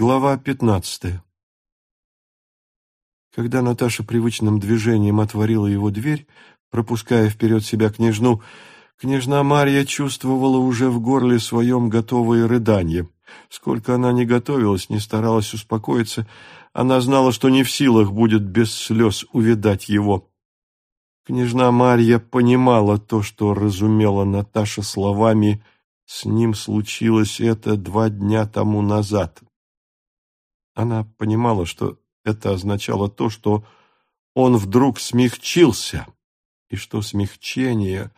Глава пятнадцатая Когда Наташа привычным движением отворила его дверь, пропуская вперед себя княжну, княжна Марья чувствовала уже в горле своем готовые рыдания. Сколько она не готовилась, не старалась успокоиться, она знала, что не в силах будет без слез увидать его. Княжна Марья понимала то, что разумела Наташа словами «с ним случилось это два дня тому назад». Она понимала, что это означало то, что он вдруг смягчился, и что смягчение,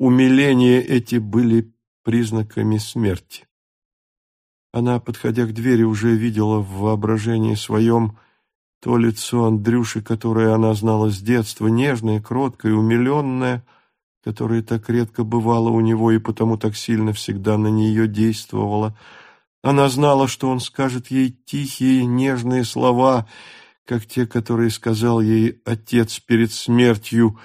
умиление эти были признаками смерти. Она, подходя к двери, уже видела в воображении своем то лицо Андрюши, которое она знала с детства, нежное, кроткое, умиленное, которое так редко бывало у него и потому так сильно всегда на нее действовало — она знала, что он скажет ей тихие, нежные слова, как те, которые сказал ей отец перед смертью,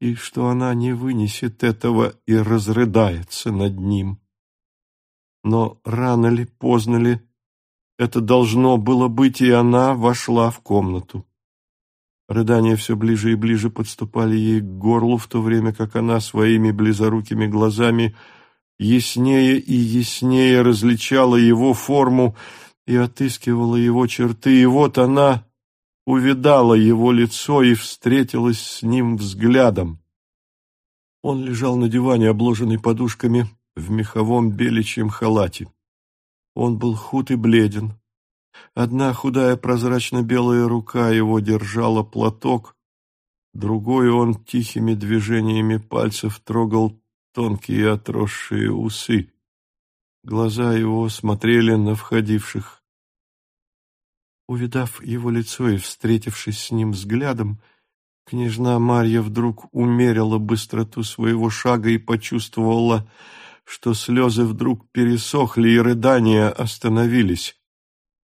и что она не вынесет этого и разрыдается над ним. Но рано ли, поздно ли, это должно было быть, и она вошла в комнату. Рыдания все ближе и ближе подступали ей к горлу, в то время как она своими близорукими глазами яснее и яснее различала его форму и отыскивала его черты, и вот она увидала его лицо и встретилась с ним взглядом. Он лежал на диване, обложенный подушками, в меховом беличьем халате. Он был худ и бледен. Одна худая прозрачно-белая рука его держала платок, другой он тихими движениями пальцев трогал тонкие отросшие усы. Глаза его смотрели на входивших. Увидав его лицо и встретившись с ним взглядом, княжна Марья вдруг умерила быстроту своего шага и почувствовала, что слезы вдруг пересохли и рыдания остановились.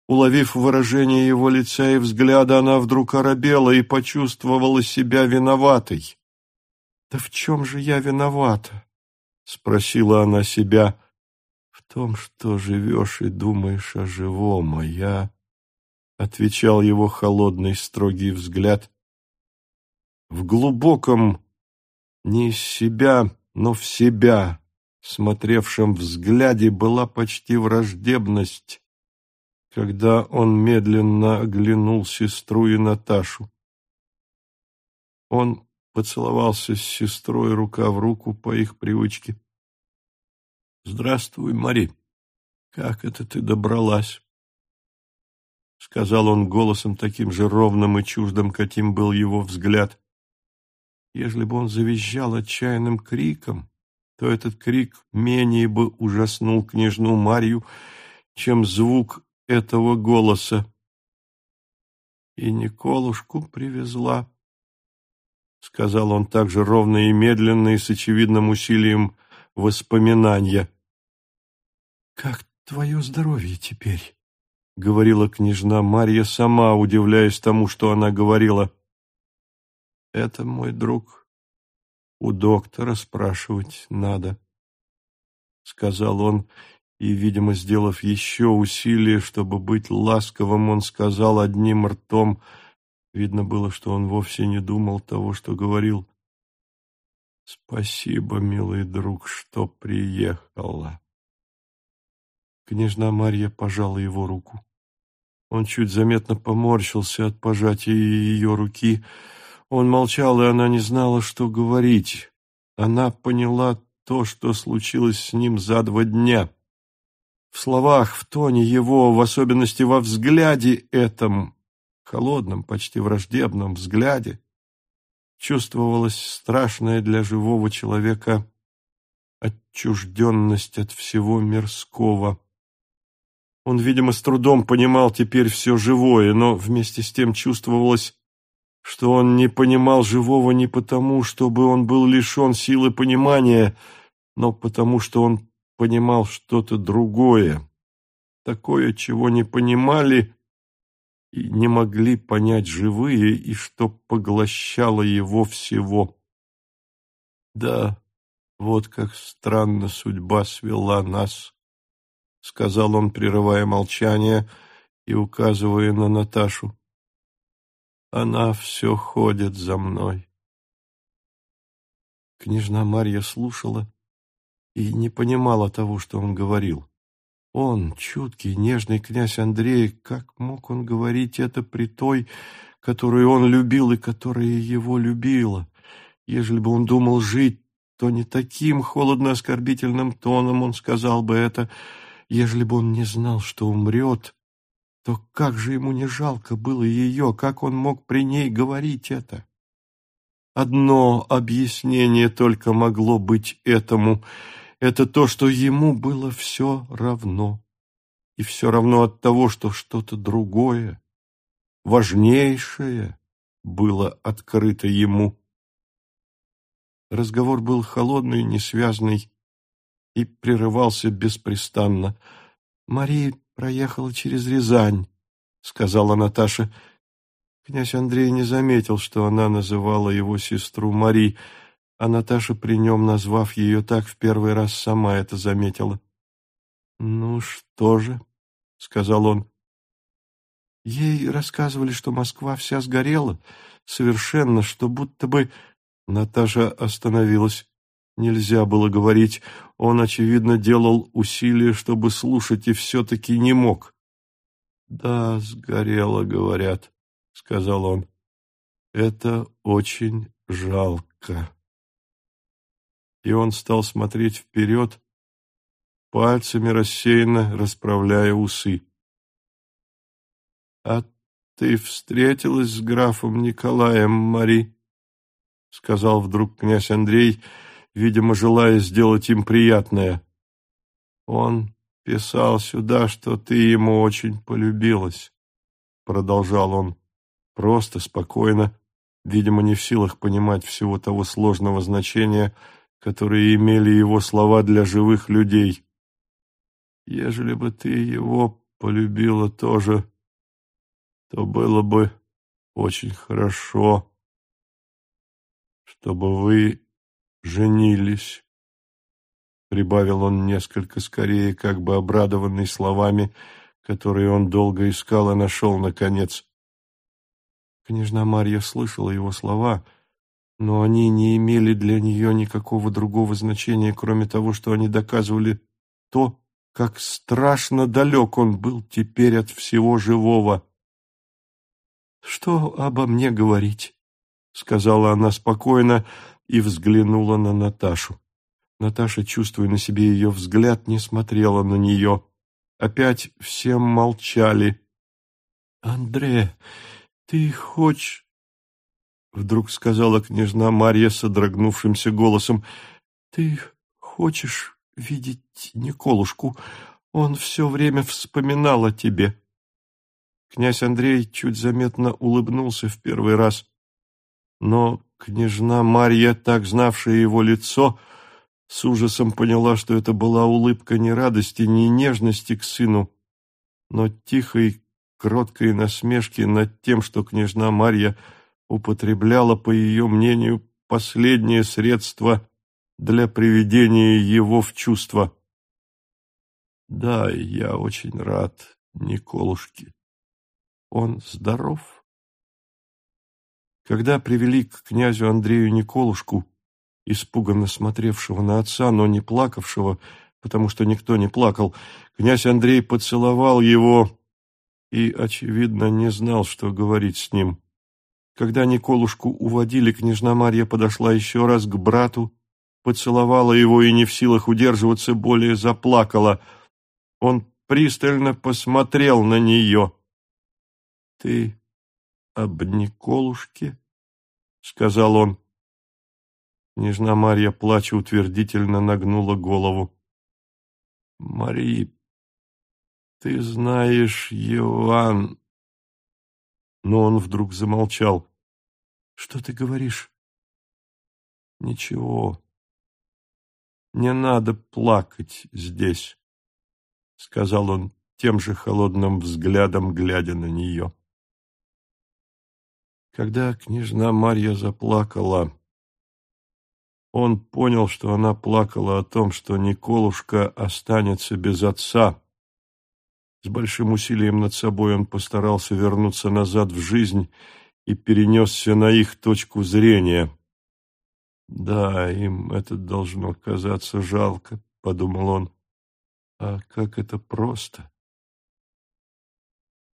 Уловив выражение его лица и взгляда, она вдруг оробела и почувствовала себя виноватой. «Да в чем же я виновата?» Спросила она себя в том, что живешь и думаешь о живом, а я... Отвечал его холодный строгий взгляд. В глубоком, не из себя, но в себя, смотревшем взгляде была почти враждебность, когда он медленно оглянул сестру и Наташу. Он поцеловался с сестрой рука в руку по их привычке. «Здравствуй, Мари. Как это ты добралась?» Сказал он голосом таким же ровным и чуждым, каким был его взгляд. Ежели бы он завизжал отчаянным криком, то этот крик менее бы ужаснул княжну Марью, чем звук этого голоса. И Николушку привезла, — сказал он так же ровно и медленно и с очевидным усилием воспоминания. «Как твое здоровье теперь?» — говорила княжна Марья сама, удивляясь тому, что она говорила. «Это, мой друг, у доктора спрашивать надо», — сказал он, и, видимо, сделав еще усилие, чтобы быть ласковым, он сказал одним ртом — Видно было, что он вовсе не думал того, что говорил. «Спасибо, милый друг, что приехала». Княжна Марья пожала его руку. Он чуть заметно поморщился от пожатия ее руки. Он молчал, и она не знала, что говорить. Она поняла то, что случилось с ним за два дня. В словах, в тоне его, в особенности во взгляде этом, холодном, почти враждебном взгляде чувствовалась страшная для живого человека отчужденность от всего мирского. Он, видимо, с трудом понимал теперь все живое, но вместе с тем чувствовалось, что он не понимал живого не потому, чтобы он был лишен силы понимания, но потому, что он понимал что-то другое, такое, чего не понимали не могли понять живые, и что поглощало его всего. Да, вот как странно судьба свела нас, — сказал он, прерывая молчание, и указывая на Наташу. Она все ходит за мной. Княжна Марья слушала и не понимала того, что он говорил. Он, чуткий, нежный князь Андрей, как мог он говорить это при той, которую он любил и которая его любила? Ежели бы он думал жить, то не таким холодно-оскорбительным тоном он сказал бы это. Ежели бы он не знал, что умрет, то как же ему не жалко было ее, как он мог при ней говорить это? Одно объяснение только могло быть этому. Это то, что ему было все равно. И все равно от того, что что-то другое, важнейшее, было открыто ему. Разговор был холодный, несвязный и прерывался беспрестанно. Мария проехала через Рязань, — сказала Наташа. Князь Андрей не заметил, что она называла его сестру Мари, а Наташа, при нем назвав ее так, в первый раз сама это заметила. — Ну что же, — сказал он. Ей рассказывали, что Москва вся сгорела, совершенно, что будто бы... Наташа остановилась. Нельзя было говорить. Он, очевидно, делал усилия, чтобы слушать, и все-таки не мог. «Да, сгорело, говорят», — сказал он. «Это очень жалко». И он стал смотреть вперед, пальцами рассеянно расправляя усы. «А ты встретилась с графом Николаем, Мари?» — сказал вдруг князь Андрей, — видимо, желая сделать им приятное. Он писал сюда, что ты ему очень полюбилась, продолжал он, просто, спокойно, видимо, не в силах понимать всего того сложного значения, которое имели его слова для живых людей. Ежели бы ты его полюбила тоже, то было бы очень хорошо, чтобы вы женились, — прибавил он несколько скорее, как бы обрадованный словами, которые он долго искал и нашел, наконец. Княжна Марья слышала его слова, но они не имели для нее никакого другого значения, кроме того, что они доказывали то, как страшно далек он был теперь от всего живого. «Что обо мне говорить?» — сказала она спокойно, и взглянула на Наташу. Наташа, чувствуя на себе ее взгляд, не смотрела на нее. Опять всем молчали. — Андре, ты хочешь... — вдруг сказала княжна Марья содрогнувшимся голосом. — Ты хочешь видеть Николушку? Он все время вспоминал о тебе. Князь Андрей чуть заметно улыбнулся в первый раз, но Княжна Марья, так знавшая его лицо, с ужасом поняла, что это была улыбка не радости, не нежности к сыну, но тихой, кроткой насмешки над тем, что княжна Марья употребляла, по ее мнению, последнее средство для приведения его в чувство. Да, я очень рад Николушке. Он здоров. Когда привели к князю Андрею Николушку, испуганно смотревшего на отца, но не плакавшего, потому что никто не плакал, князь Андрей поцеловал его и, очевидно, не знал, что говорить с ним. Когда Николушку уводили, княжна Марья подошла еще раз к брату, поцеловала его и не в силах удерживаться, более заплакала. Он пристально посмотрел на нее. — Ты об Николушке? — сказал он. Княжна Марья, плача утвердительно, нагнула голову. — Мари, ты знаешь, Иоанн... Но он вдруг замолчал. — Что ты говоришь? — Ничего. Не надо плакать здесь, — сказал он тем же холодным взглядом, глядя на нее. — когда княжна Марья заплакала, он понял, что она плакала о том, что Николушка останется без отца, С большим усилием над собой он постарался вернуться назад в жизнь и перенесся на их точку зрения. «Да, им это должно казаться жалко», — подумал он. «А как это просто!»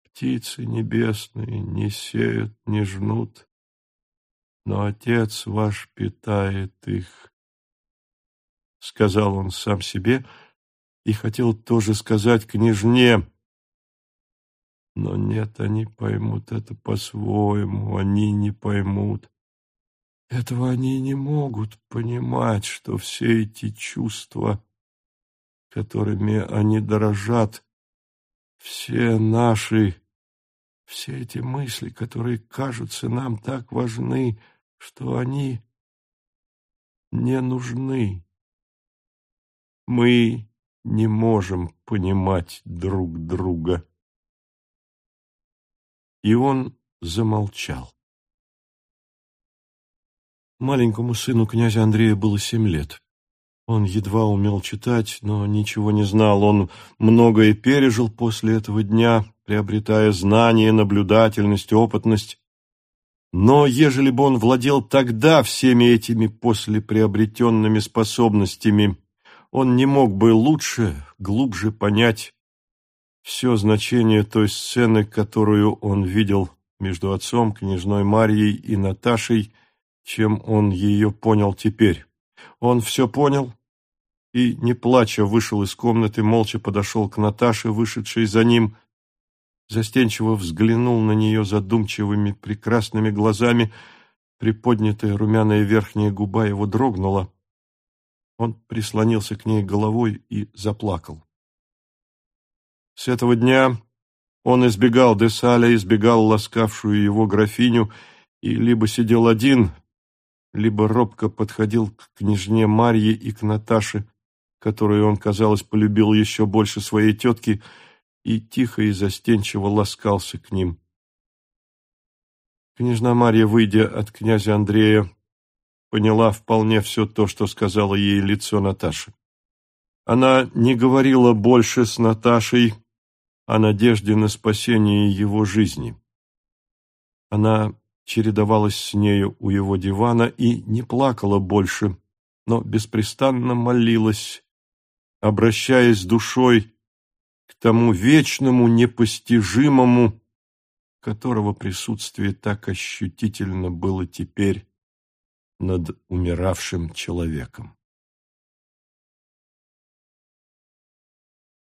Птицы небесные не сеют, не жнут, но Отец ваш питает их, — сказал он сам себе и хотел тоже сказать княжне, но нет, они поймут это по-своему, они не поймут. Этого они не могут понимать, что все эти чувства, которыми они дорожат, все наши, все эти мысли, которые кажутся нам так важны, что они не нужны. Мы не можем понимать друг друга и он замолчал. Маленькому сыну князя Андрея было семь лет. Он едва умел читать, но ничего не знал. Он многое пережил после этого дня, приобретая знания, наблюдательность, опытность. Но ежели бы он владел тогда всеми этими послеприобретенными способностями, он не мог бы лучше, глубже понять все значение той сцены, которую он видел между отцом, княжной Марьей и Наташей, чем он ее понял теперь. Он все понял и, не плача, вышел из комнаты, молча подошел к Наташе, вышедшей за ним, застенчиво взглянул на нее задумчивыми прекрасными глазами, приподнятая румяная верхняя губа его дрогнула. Он прислонился к ней головой и заплакал. С этого дня он избегал Десаля, избегал ласкавшую его графиню и либо сидел один, либо робко подходил к княжне Марье и к Наташе, которую он, казалось, полюбил еще больше своей тетки, и тихо и застенчиво ласкался к ним. Княжна Марья, выйдя от князя Андрея, поняла вполне все то, что сказала ей лицо Наташи. Она не говорила больше с Наташей, о надежде на спасение его жизни. Она чередовалась с нею у его дивана и не плакала больше, но беспрестанно молилась, обращаясь душой к тому вечному, непостижимому, которого присутствие так ощутительно было теперь над умиравшим человеком.